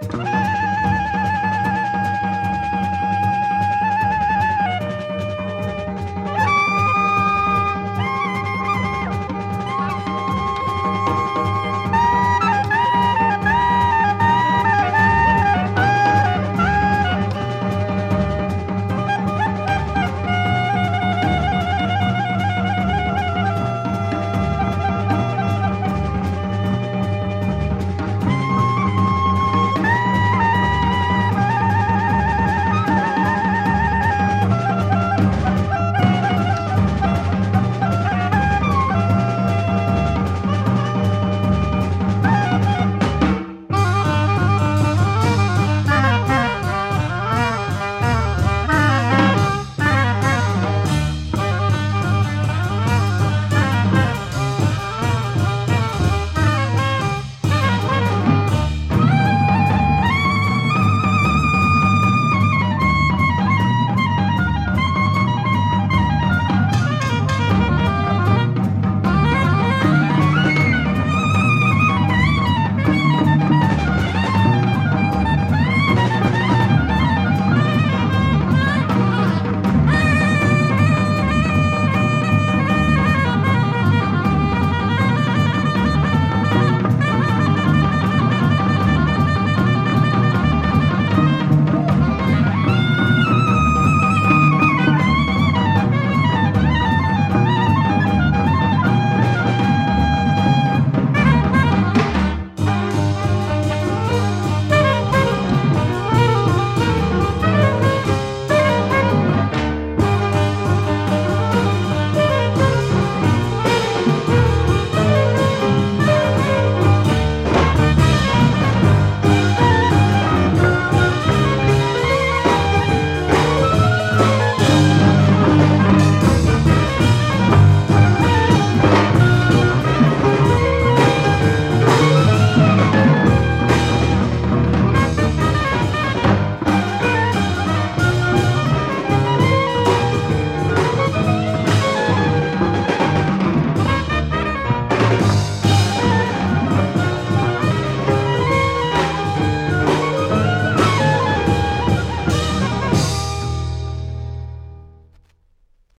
す